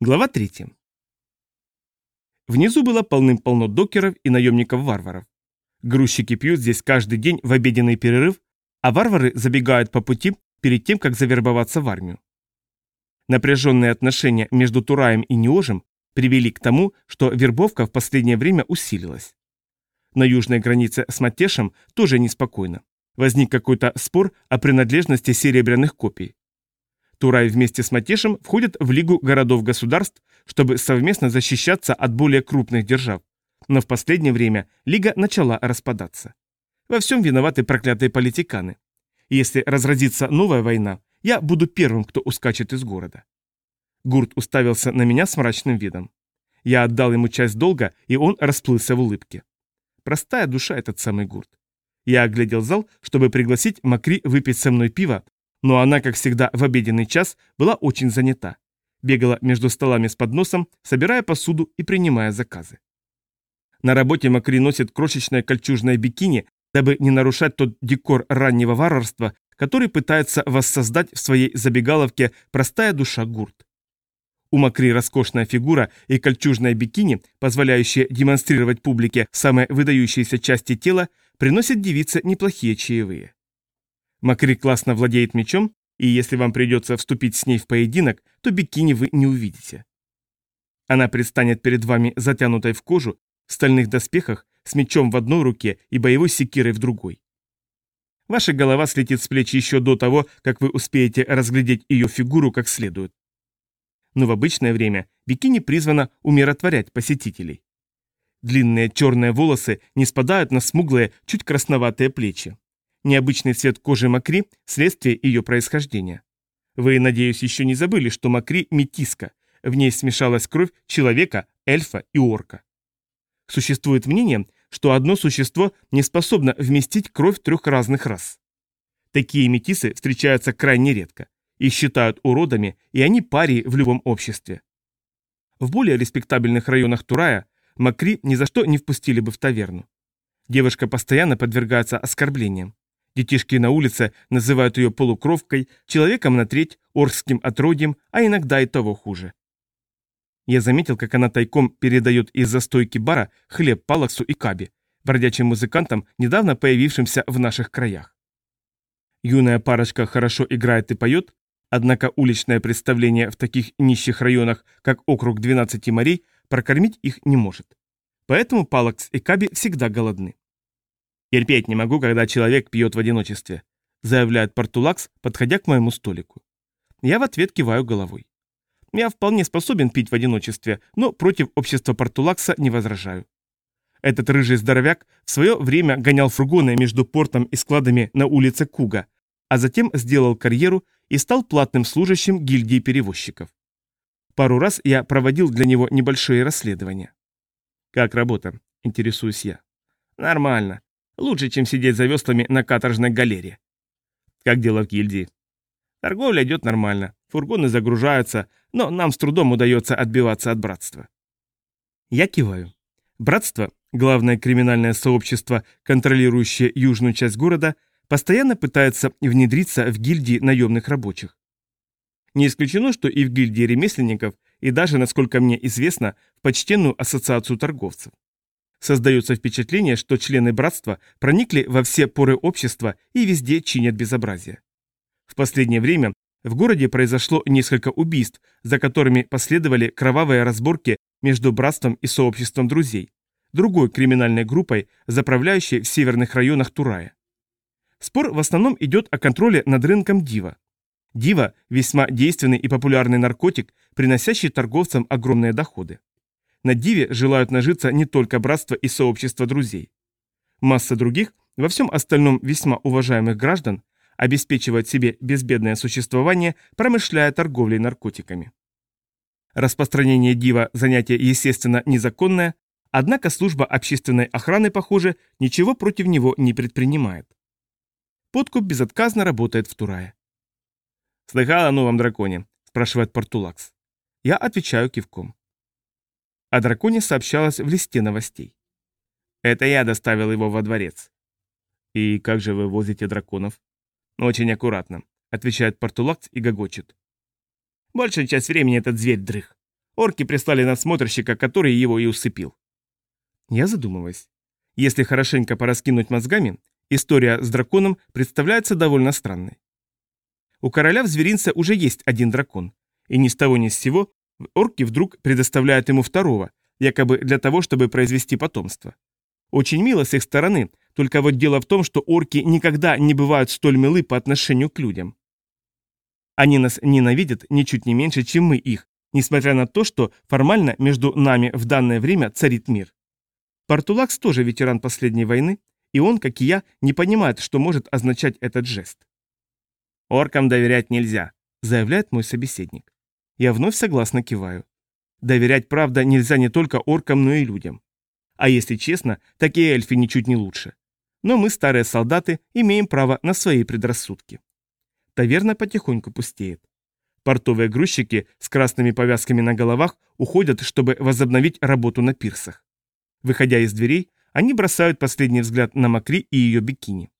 Глава 3. Внизу было полным-полно докеров и наемников-варваров. Грузчики пьют здесь каждый день в обеденный перерыв, а варвары забегают по пути перед тем, как завербоваться в армию. Напряженные отношения между Тураем и Неожем привели к тому, что вербовка в последнее время усилилась. На южной границе с Матешем тоже неспокойно. Возник какой-то спор о принадлежности серебряных копий. Турай вместе с Матешем входят в Лигу городов-государств, чтобы совместно защищаться от более крупных держав. Но в последнее время Лига начала распадаться. Во всем виноваты проклятые политиканы. Если разразится новая война, я буду первым, кто ускачет из города. Гурт уставился на меня с мрачным видом. Я отдал ему часть долга, и он расплылся в улыбке. Простая душа этот самый Гурт. Я оглядел зал, чтобы пригласить Макри выпить со мной пиво, но она, как всегда, в обеденный час была очень занята. Бегала между столами с подносом, собирая посуду и принимая заказы. На работе Макри носит крошечное кольчужное бикини, дабы не нарушать тот декор раннего варварства, который пытается воссоздать в своей забегаловке простая душа гурт. У Макри роскошная фигура и кольчужное бикини, позволяющее демонстрировать публике самые выдающиеся части тела, приносят девице неплохие чаевые. Макри классно владеет мечом, и если вам придется вступить с ней в поединок, то бикини вы не увидите. Она предстанет перед вами затянутой в кожу, в стальных доспехах, с мечом в одной руке и боевой секирой в другой. Ваша голова слетит с плеч еще до того, как вы успеете разглядеть ее фигуру как следует. Но в обычное время бикини призвана умиротворять посетителей. Длинные черные волосы не спадают на смуглые, чуть красноватые плечи. Необычный цвет кожи Макри – следствие ее происхождения. Вы, надеюсь, еще не забыли, что Макри – метиска. В ней смешалась кровь человека, эльфа и орка. Существует мнение, что одно существо не способно вместить кровь трех разных рас. Такие метисы встречаются крайне редко. Их считают уродами, и они парии в любом обществе. В более респектабельных районах Турая Макри ни за что не впустили бы в таверну. Девушка постоянно подвергается оскорблениям. Детишки на улице называют ее полукровкой, человеком на треть, орским отродьем, а иногда и того хуже. Я заметил, как она тайком передает из застойки бара хлеб Палаксу и Каби, бродячим музыкантам, недавно появившимся в наших краях. Юная парочка хорошо играет и поет, однако уличное представление в таких нищих районах, как округ 12 морей, прокормить их не может. Поэтому Палакс и Каби всегда голодны. «Терпеть не могу, когда человек пьет в одиночестве», заявляет Портулакс, подходя к моему столику. Я в ответ киваю головой. Я вполне способен пить в одиночестве, но против общества Портулакса не возражаю. Этот рыжий здоровяк в свое время гонял фургоны между портом и складами на улице Куга, а затем сделал карьеру и стал платным служащим гильдии перевозчиков. Пару раз я проводил для него небольшие расследования. «Как работа?» – интересуюсь я. «Нормально. Лучше, чем сидеть за веслами на каторжной галере. Как дело в гильдии? Торговля идет нормально, фургоны загружаются, но нам с трудом удается отбиваться от братства. Я киваю. Братство, главное криминальное сообщество, контролирующее южную часть города, постоянно пытается внедриться в гильдии наемных рабочих. Не исключено, что и в гильдии ремесленников, и даже, насколько мне известно, в почтенную ассоциацию торговцев. Создается впечатление, что члены братства проникли во все поры общества и везде чинят безобразие. В последнее время в городе произошло несколько убийств, за которыми последовали кровавые разборки между братством и сообществом друзей, другой криминальной группой, заправляющей в северных районах Турая. Спор в основном идет о контроле над рынком Дива. Дива – весьма действенный и популярный наркотик, приносящий торговцам огромные доходы. На Диве желают нажиться не только братство и сообщество друзей. Масса других, во всем остальном весьма уважаемых граждан, обеспечивают себе безбедное существование, промышляя торговлей наркотиками. Распространение Дива – занятие, естественно, незаконное, однако служба общественной охраны, похоже, ничего против него не предпринимает. Подкуп безотказно работает в Турае. «Слыхал о новом драконе?» – спрашивает Портулакс. Я отвечаю кивком. О драконе сообщалось в листе новостей. Это я доставил его во дворец. И как же вы возите драконов? Очень аккуратно, отвечает Портулакс и гогочет. Большую часть времени этот зверь дрых. Орки прислали надсмотрщика, который его и усыпил. Я задумываюсь. Если хорошенько пораскинуть мозгами, история с драконом представляется довольно странной. У короля в зверинце уже есть один дракон, и ни с того ни с сего орки вдруг предоставляют ему второго, якобы для того, чтобы произвести потомство. Очень мило с их стороны, только вот дело в том, что орки никогда не бывают столь милы по отношению к людям. Они нас ненавидят ничуть не меньше, чем мы их, несмотря на то, что формально между нами в данное время царит мир. Портулакс тоже ветеран последней войны, и он, как и я, не понимает, что может означать этот жест. «Оркам доверять нельзя», — заявляет мой собеседник. Я вновь согласно киваю. Доверять, правда, нельзя не только оркам, но и людям. А если честно, так и эльфы ничуть не лучше. Но мы, старые солдаты, имеем право на свои предрассудки. Таверна потихоньку пустеет. Портовые грузчики с красными повязками на головах уходят, чтобы возобновить работу на пирсах. Выходя из дверей, они бросают последний взгляд на Макри и ее бикини.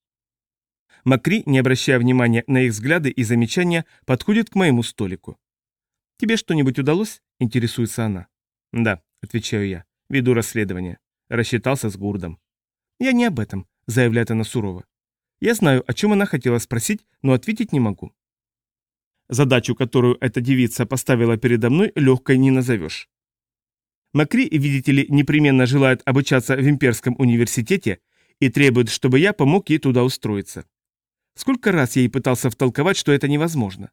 Макри, не обращая внимания на их взгляды и замечания, подходит к моему столику. «Тебе что-нибудь удалось?» – интересуется она. «Да», – отвечаю я, – «веду расследование. Рассчитался с Гурдом». «Я не об этом», – заявляет она сурово. «Я знаю, о чем она хотела спросить, но ответить не могу. Задачу, которую эта девица поставила передо мной, легкой не назовешь. Макри, видите ли, непременно желает обучаться в имперском университете и требует, чтобы я помог ей туда устроиться. Сколько раз я ей пытался втолковать, что это невозможно.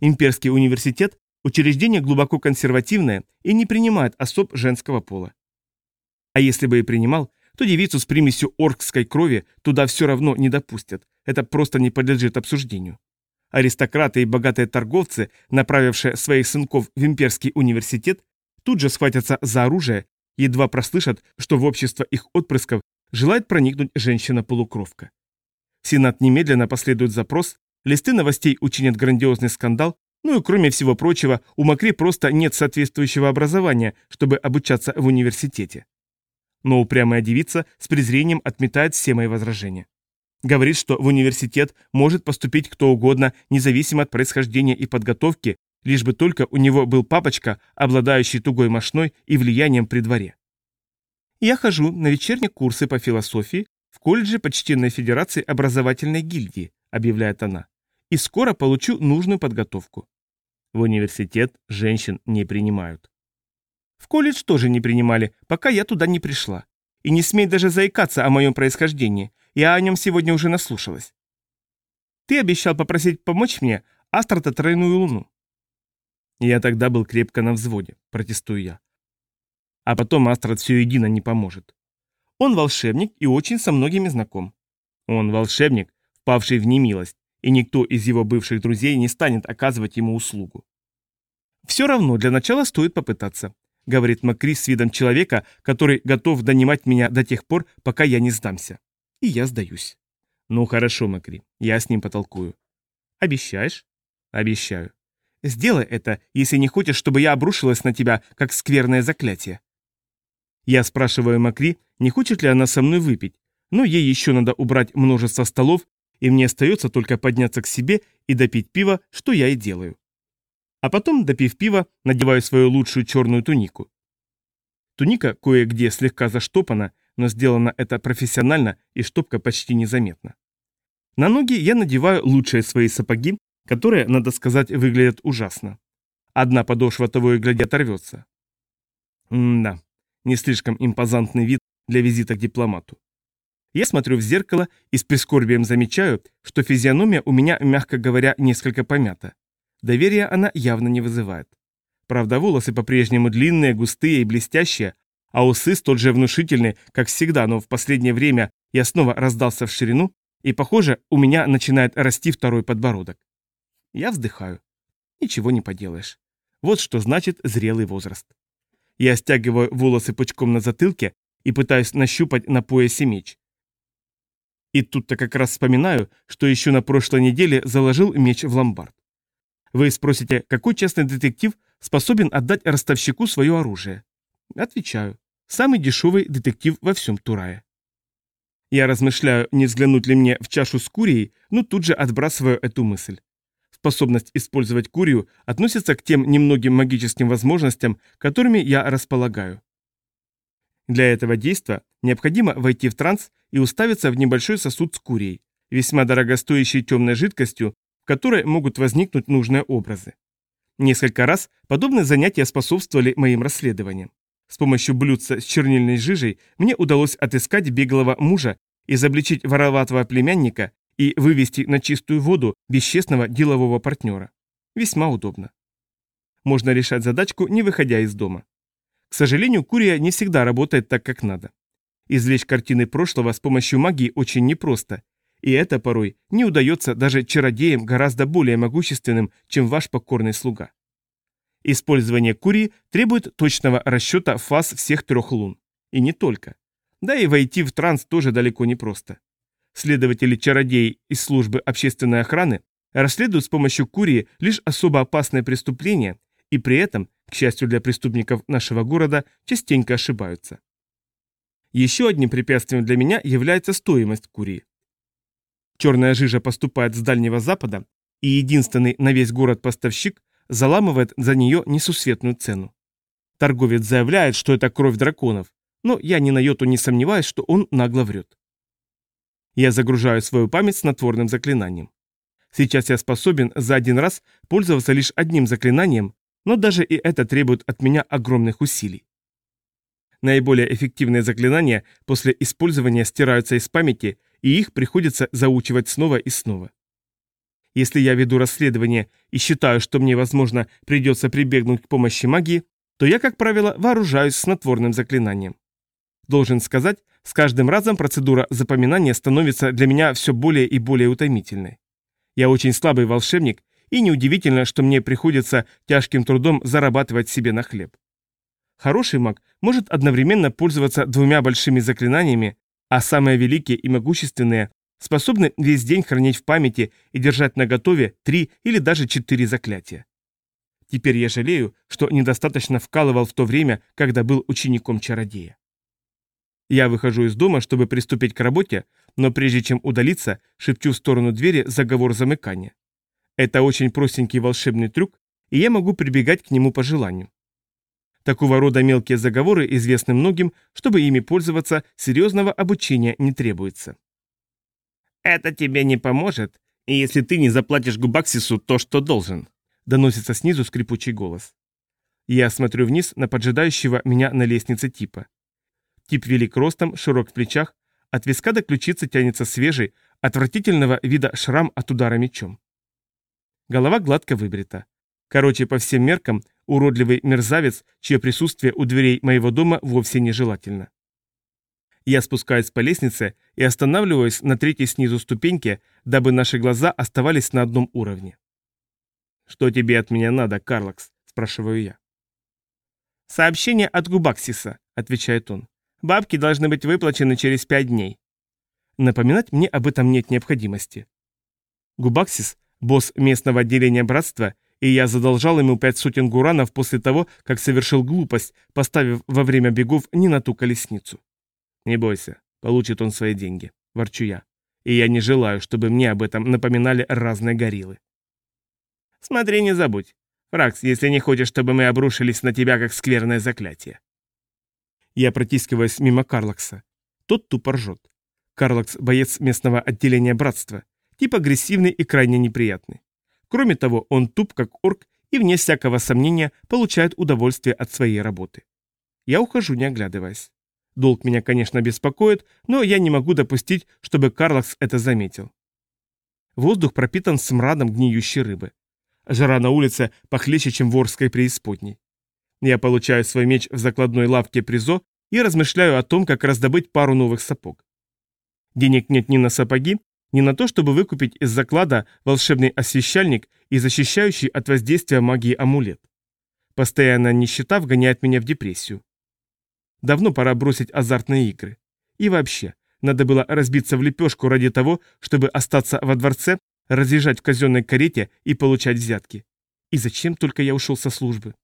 Имперский университет – учреждение глубоко консервативное и не принимает особ женского пола. А если бы и принимал, то девицу с примесью оркской крови туда все равно не допустят. Это просто не подлежит обсуждению. Аристократы и богатые торговцы, направившие своих сынков в имперский университет, тут же схватятся за оружие, едва прослышат, что в общество их отпрысков желает проникнуть женщина-полукровка. Сенат немедленно последует запрос, листы новостей учинят грандиозный скандал, ну и кроме всего прочего, у Макри просто нет соответствующего образования, чтобы обучаться в университете. Но упрямая девица с презрением отметает все мои возражения. Говорит, что в университет может поступить кто угодно, независимо от происхождения и подготовки, лишь бы только у него был папочка, обладающий тугой мошной и влиянием при дворе. Я хожу на вечерние курсы по философии в колледже Почтенной Федерации образовательной гильдии, объявляет она, и скоро получу нужную подготовку. В университет женщин не принимают. В колледж тоже не принимали, пока я туда не пришла. И не смей даже заикаться о моем происхождении, я о нем сегодня уже наслушалась. Ты обещал попросить помочь мне Астрата Тройную Луну. Я тогда был крепко на взводе, протестую я. А потом Астрат все едино не поможет. Он волшебник и очень со многими знаком. Он волшебник, впавший в немилость, и никто из его бывших друзей не станет оказывать ему услугу. Все равно для начала стоит попытаться, говорит Макри с видом человека, который готов донимать меня до тех пор, пока я не сдамся. И я сдаюсь. Ну хорошо, Макри, я с ним потолкую. Обещаешь? Обещаю. Сделай это, если не хочешь, чтобы я обрушилась на тебя, как скверное заклятие. Я спрашиваю Макри, не хочет ли она со мной выпить, но ей еще надо убрать множество столов, и мне остается только подняться к себе и допить пиво, что я и делаю. А потом, допив пива, надеваю свою лучшую черную тунику. Туника кое-где слегка заштопана, но сделано это профессионально и штопка почти незаметна. На ноги я надеваю лучшие свои сапоги, которые, надо сказать, выглядят ужасно. Одна подошва того и гляди оторвется. М-да, не слишком импозантный вид для визита к дипломату. Я смотрю в зеркало и с прискорбием замечаю, что физиономия у меня, мягко говоря, несколько помята. Доверия она явно не вызывает. Правда, волосы по-прежнему длинные, густые и блестящие, а усы столь же внушительны, как всегда, но в последнее время я снова раздался в ширину, и, похоже, у меня начинает расти второй подбородок. Я вздыхаю. Ничего не поделаешь. Вот что значит зрелый возраст. Я стягиваю волосы пучком на затылке и пытаюсь нащупать на поясе меч. И тут-то как раз вспоминаю, что еще на прошлой неделе заложил меч в ломбард. Вы спросите, какой частный детектив способен отдать ростовщику свое оружие? Отвечаю. Самый дешевый детектив во всем Турае. Я размышляю, не взглянуть ли мне в чашу с курией, но тут же отбрасываю эту мысль. Способность использовать курию относится к тем немногим магическим возможностям, которыми я располагаю. Для этого действия необходимо войти в транс и уставиться в небольшой сосуд с курией, весьма дорогостоящей темной жидкостью, в которой могут возникнуть нужные образы. Несколько раз подобные занятия способствовали моим расследованиям. С помощью блюдца с чернильной жижей мне удалось отыскать беглого мужа, изобличить вороватого племянника и вывести на чистую воду бесчестного делового партнера. Весьма удобно. Можно решать задачку, не выходя из дома. К сожалению, Курия не всегда работает так, как надо. Извлечь картины прошлого с помощью магии очень непросто, и это порой не удается даже чародеям гораздо более могущественным, чем ваш покорный слуга. Использование Курии требует точного расчета фаз всех трех лун. И не только. Да и войти в транс тоже далеко не просто. Следователи-чародеи из службы общественной охраны расследуют с помощью Курии лишь особо опасные преступления и при этом, к счастью для преступников нашего города, частенько ошибаются. Еще одним препятствием для меня является стоимость Курии. Черная жижа поступает с Дальнего Запада, и единственный на весь город поставщик заламывает за нее несусветную цену. Торговец заявляет, что это кровь драконов, но я ни на йоту не сомневаюсь, что он нагло врет. Я загружаю свою память снотворным заклинанием. Сейчас я способен за один раз пользоваться лишь одним заклинанием, но даже и это требует от меня огромных усилий. Наиболее эффективные заклинания после использования стираются из памяти, и их приходится заучивать снова и снова. Если я веду расследование и считаю, что мне, возможно, придется прибегнуть к помощи магии, то я, как правило, вооружаюсь снотворным заклинанием. Должен сказать, с каждым разом процедура запоминания становится для меня все более и более утомительной. Я очень слабый волшебник, и неудивительно, что мне приходится тяжким трудом зарабатывать себе на хлеб. Хороший маг может одновременно пользоваться двумя большими заклинаниями, а самые великие и могущественные способны весь день хранить в памяти и держать наготове три или даже четыре заклятия. Теперь я жалею, что недостаточно вкалывал в то время, когда был учеником чародея. Я выхожу из дома, чтобы приступить к работе, но прежде чем удалиться, шепчу в сторону двери заговор замыкания. Это очень простенький волшебный трюк, и я могу прибегать к нему по желанию. Такого рода мелкие заговоры известны многим, чтобы ими пользоваться, серьезного обучения не требуется. «Это тебе не поможет, если ты не заплатишь Губаксису то, что должен», доносится снизу скрипучий голос. Я смотрю вниз на поджидающего меня на лестнице типа. Тип велик ростом, широк в плечах, от виска до ключицы тянется свежий, отвратительного вида шрам от удара мечом. Голова гладко выбрита. Короче, по всем меркам, уродливый мерзавец, чье присутствие у дверей моего дома вовсе нежелательно. Я спускаюсь по лестнице и останавливаюсь на третьей снизу ступеньке, дабы наши глаза оставались на одном уровне. «Что тебе от меня надо, Карлакс?» – спрашиваю я. «Сообщение от Губаксиса», – отвечает он. «Бабки должны быть выплачены через пять дней». Напоминать мне об этом нет необходимости. Губаксис – босс местного отделения братства, и я задолжал ему пять сотен гуранов после того, как совершил глупость, поставив во время бегов не на ту колесницу. «Не бойся, получит он свои деньги», – ворчу я. «И я не желаю, чтобы мне об этом напоминали разные гориллы». «Смотри, не забудь. Фракс, если не хочешь, чтобы мы обрушились на тебя, как скверное заклятие». Я протискиваюсь мимо Карлакса. Тот тупо ржет. Карлакс – боец местного отделения братства. Тип агрессивный и крайне неприятный. Кроме того, он туп, как орк, и, вне всякого сомнения, получает удовольствие от своей работы. Я ухожу, не оглядываясь. Долг меня, конечно, беспокоит, но я не могу допустить, чтобы Карлакс это заметил. Воздух пропитан смрадом гниющей рыбы. Жара на улице похлеще, чем в Орской преисподней. Я получаю свой меч в закладной лавке Призо и размышляю о том, как раздобыть пару новых сапог. Денег нет ни на сапоги, ни на то, чтобы выкупить из заклада волшебный освещальник и защищающий от воздействия магии амулет. Постоянная нищета вгоняет меня в депрессию. Давно пора бросить азартные игры. И вообще, надо было разбиться в лепешку ради того, чтобы остаться во дворце, разъезжать в казенной карете и получать взятки. И зачем только я ушел со службы?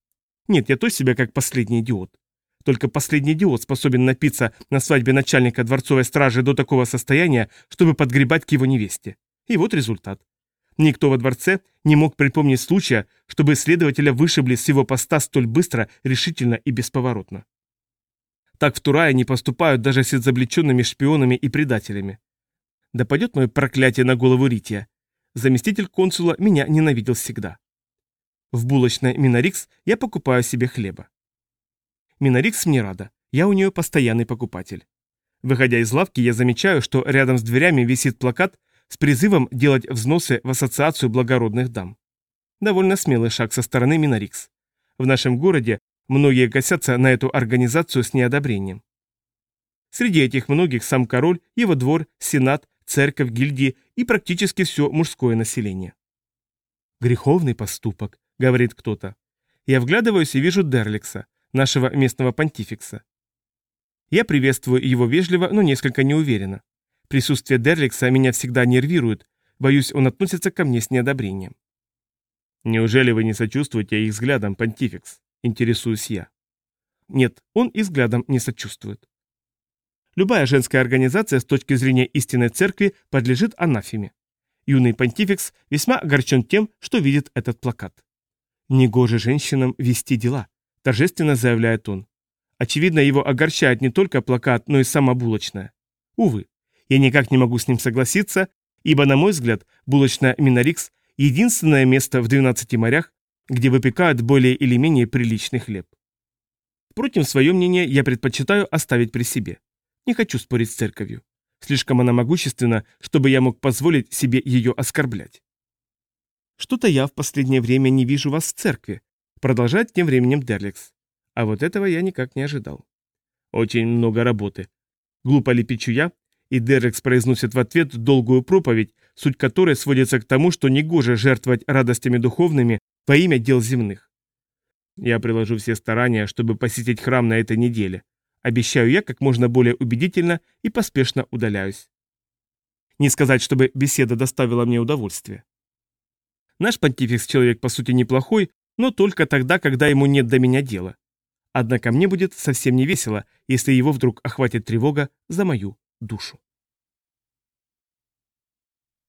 Нет, я тоже себя как последний идиот. Только последний идиот способен напиться на свадьбе начальника дворцовой стражи до такого состояния, чтобы подгребать к его невесте. И вот результат. никто во дворце не мог припомнить случая, чтобы следователя вышибли с его поста столь быстро, решительно и бесповоротно. Так в Турае не поступают даже с изобличенными шпионами и предателями. Да падет мое проклятие на голову Рития. Заместитель консула меня ненавидел всегда. В булочной Минорикс я покупаю себе хлеба. Минорикс мне рада, я у нее постоянный покупатель. Выходя из лавки, я замечаю, что рядом с дверями висит плакат с призывом делать взносы в Ассоциацию благородных дам. Довольно смелый шаг со стороны Минорикс. В нашем городе многие косятся на эту организацию с неодобрением. Среди этих многих сам король, его двор, сенат, церковь, гильдии и практически все мужское население. «Греховный поступок», — говорит кто-то. Я вглядываюсь и вижу Дерликса, нашего местного понтификса. Я приветствую его вежливо, но несколько неуверенно. Присутствие Дерликса меня всегда нервирует, боюсь, он относится ко мне с неодобрением. «Неужели вы не сочувствуете их взглядам, понтификс?» – интересуюсь я. Нет, он и взглядом не сочувствует. Любая женская организация с точки зрения истинной церкви подлежит анафеме. Юный понтификс весьма огорчен тем, что видит этот плакат. «Негоже женщинам вести дела», – торжественно заявляет он. Очевидно, его огорчает не только плакат, но и сама булочная. Увы, я никак не могу с ним согласиться, ибо, на мой взгляд, булочная Минорикс – единственное место в 12 морях, где выпекают более или менее приличный хлеб. Впрочем, свое мнение я предпочитаю оставить при себе. Не хочу спорить с церковью. Слишком она могущественна, чтобы я мог позволить себе ее оскорблять. Что-то я в последнее время не вижу вас в церкви, продолжает тем временем Дерликс. А вот этого я никак не ожидал. Очень много работы. Глупо лепечу я, и Дерекс произносит в ответ долгую проповедь, суть которой сводится к тому, что негоже жертвовать радостями духовными во имя дел земных. Я приложу все старания, чтобы посетить храм на этой неделе. Обещаю я как можно более убедительно и поспешно удаляюсь. Не сказать, чтобы беседа доставила мне удовольствие. Наш понтификс человек по сути неплохой, но только тогда, когда ему нет до меня дела. Однако мне будет совсем не весело, если его вдруг охватит тревога за мою душу.